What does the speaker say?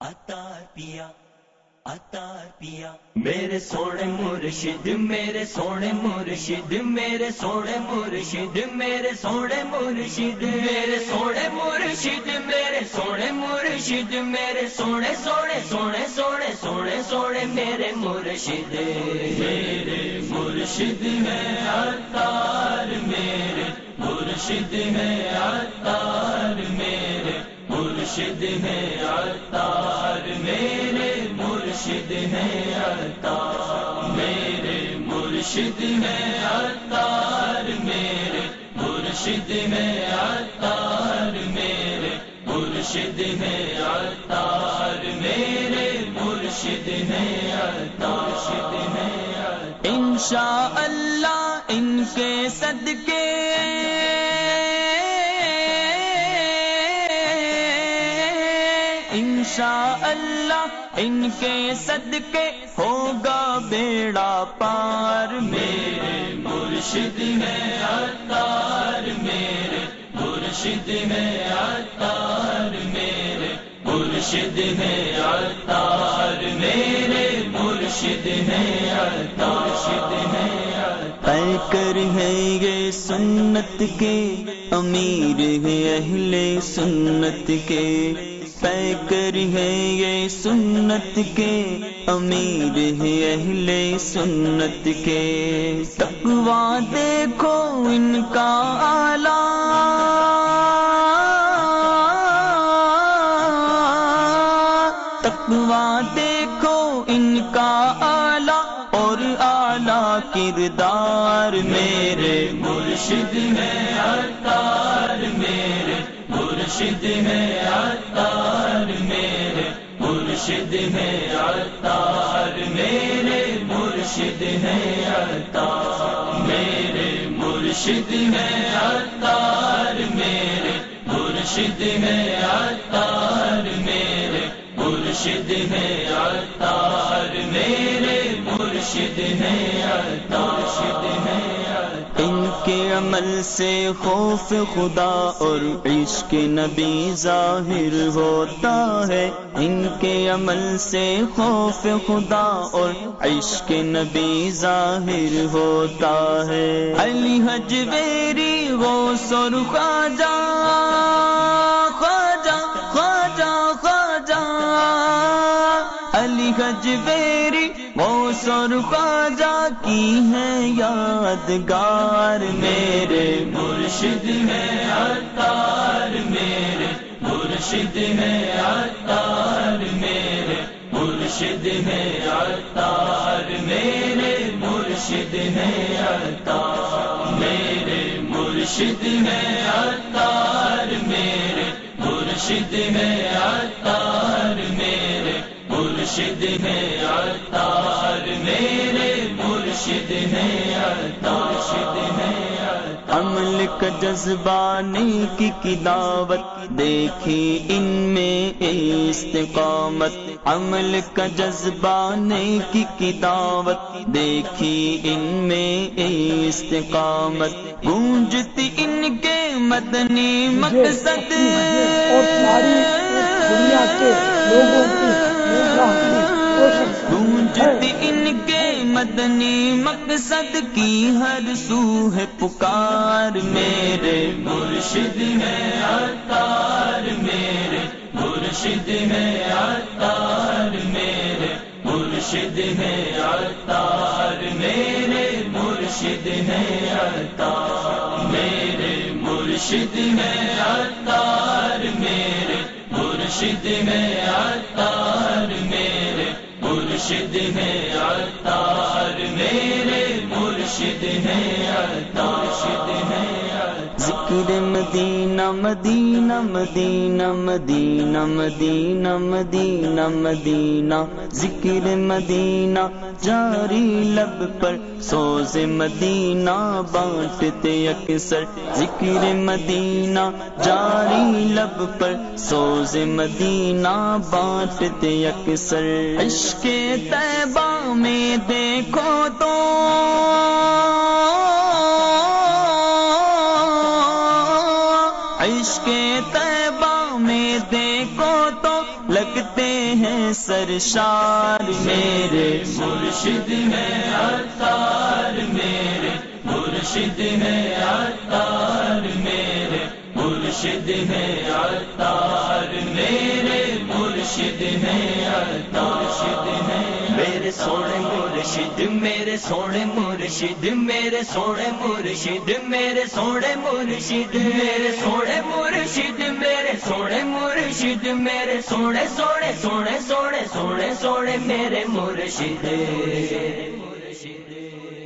اتار پیا اتار پیا۔ میرے سونے مرشد، میرے سونے مرشد، میرے سونے مرشد، میرے سونے مرشد، میرے سونے مرشد، میرے سونے مرشد، میرے سونے سونے سونے سونے سونے سونے میرے مرشد۔ میرے مرشد ہے اتار میرے مرشد ہے اتار میرے مرشد ہیں عطار میرے مرشد ہیں عطار میرے مرشد ہیں عطار میرے مرشد ہیں عطار میرے مرشد ہیں عطار میرے مرشد ہیں عطار ان شاء اللہ ان کے صدقے انشاء اللہ ان کے صدقے ہوگا بیڑا پار میرے مرشد میں اتار میرے مرشد میں اتار میرے مرشد میں اتار میرے مرشد میں اتار پہ کر ہے یہ سنت کے، امیر ہے اہل سنت کے۔ پے کر ہے یہ سنت کے امیر ہے اہل سنت کے۔ تقوا دیکھو ان کا آلہ تقوا دیکھو ان کا آلہ اور اعلی کردار میرے۔ مرشد میں اتار میرے مرشد میں اتار مرشد ہیں اتار میرے مرشد ہیں عطار میرے مرشد ہیں اتار میرے مرشد ہیں اتار میرے مرشد ہیں اتار میرے مرشد ہیں اتار مرشد ہے کے عمل سے خوف خدا اور عشق نبی ظاہر ہوتا ہے۔ ان کے عمل سے خوف خدا اور عشق نبی ظاہر ہوتا ہے۔ علی حجویری وہ سر خواجہ خواجہ جویری موسر باجا کی ہیں یادگار میرے مرشد ہیں اتار میرے مرشد ہیں اتار میرے مرشد میں اتار میرے مرشد میں اتار میرے مرشد ہیں اتار میرے مرشد ہیں اتار میرے مرشد ہے اتار میرے مرشد ہے اتار ہے عمل کا جذبہ کی دعوت دیکھی ان میں استقامت۔ عمل کا جذبہ کی دعوت دیکھی ان میں استقامت۔ گونجتی ان کے مدنی مقصد۔ اور ساری دنیا کے لوگوں کی گونجتی ان کے مدنی مقصد کی ہر سو ہے پکار میرے مرشد ہے اتار میرے، مرشد ہے اتار میرے، مرشد ہے اتار میرے، مرشد ہے اتار میرے، مرشد ہے اتار میرے، مرشد ہے اتار میرے مرشد ہے اتار میرے مرشد ہے اتار ذکر مدینہ مدینہ مدینہ مدینہ مدینہ مدینہ مدینہ، ذکر مدینہ، جاری لب پر سوز مدینہ، بانٹتے اکثر ذکر مدینہ، جاری لب پر سوز مدینہ، بانٹتے اکثر عشق طیبہ میں دیکھو تو عشق طیبہ میں دیکھو تو فرماتے ہیں سرشار میرے۔ مرشد ہے عطار میرے۔ مرشد ہے عطار میرے۔ مرشد ہے عطار میرے۔ مرشد ہے عطار مرشد میرے۔ سونے مرشد میرے سونے مرشد میرے سونے مرشد میرے سونے مرشد میرے سونے مرشد میرے سونے سونے سونے سونے سونے سونے میرے مرشد۔